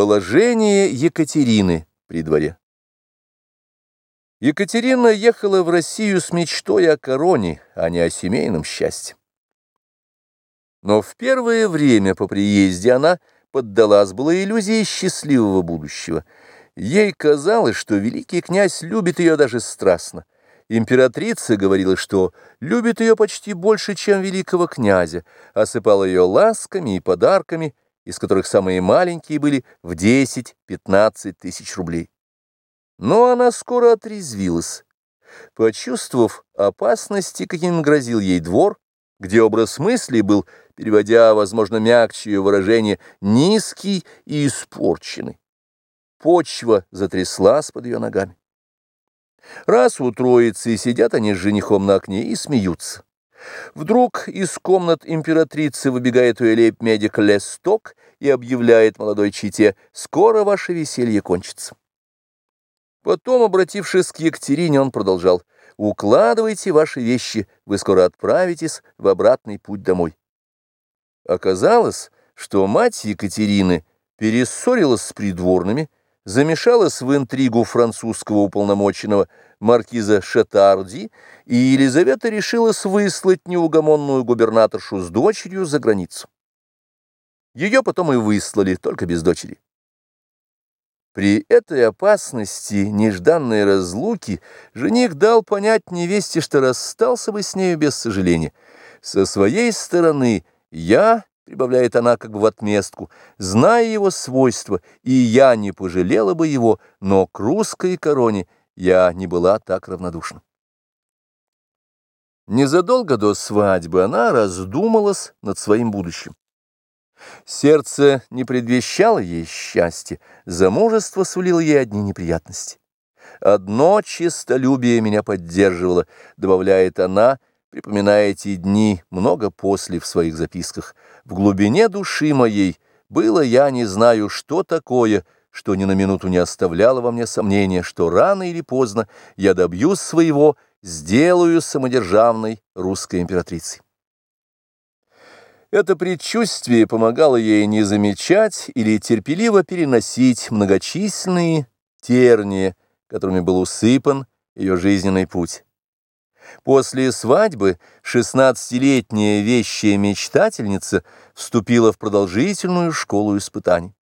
Положение Екатерины при дворе Екатерина ехала в Россию с мечтой о короне, а не о семейном счастье. Но в первое время по приезде она поддалась была иллюзии счастливого будущего. Ей казалось, что великий князь любит ее даже страстно. Императрица говорила, что любит ее почти больше, чем великого князя, осыпала ее ласками и подарками, из которых самые маленькие были в 10-15 тысяч рублей. Но она скоро отрезвилась. Почувствовав опасности, каким грозил ей двор, где образ мысли был, переводя, возможно, мягче выражение, низкий и испорченный. Почва затряслась под ее ногами. Раз у троицы сидят они с женихом на окне и смеются. Вдруг из комнат императрицы выбегает уэлейб-медик Лесток и объявляет молодой чите «Скоро ваше веселье кончится». Потом, обратившись к Екатерине, он продолжал «Укладывайте ваши вещи, вы скоро отправитесь в обратный путь домой». Оказалось, что мать Екатерины перессорилась с придворными, замешалась в интригу французского уполномоченного маркиза Шатарди, и Елизавета решилась выслать неугомонную губернаторшу с дочерью за границу. Ее потом и выслали, только без дочери. При этой опасности нежданной разлуки жених дал понять невесте, что расстался бы с нею без сожаления. Со своей стороны я прибавляет она как бы в отместку, зная его свойства, и я не пожалела бы его, но к русской короне я не была так равнодушна. Незадолго до свадьбы она раздумалась над своим будущим. Сердце не предвещало ей счастья, замужество сулило ей одни неприятности. «Одно честолюбие меня поддерживало», — добавляет она, — припоминая эти дни много после в своих записках. В глубине души моей было я не знаю, что такое, что ни на минуту не оставляло во мне сомнения, что рано или поздно я добьюсь своего, сделаю самодержавной русской императрицей. Это предчувствие помогало ей не замечать или терпеливо переносить многочисленные тернии, которыми был усыпан ее жизненный путь. После свадьбы шестнадцатилетняя вещая мечтательница вступила в продолжительную школу испытаний.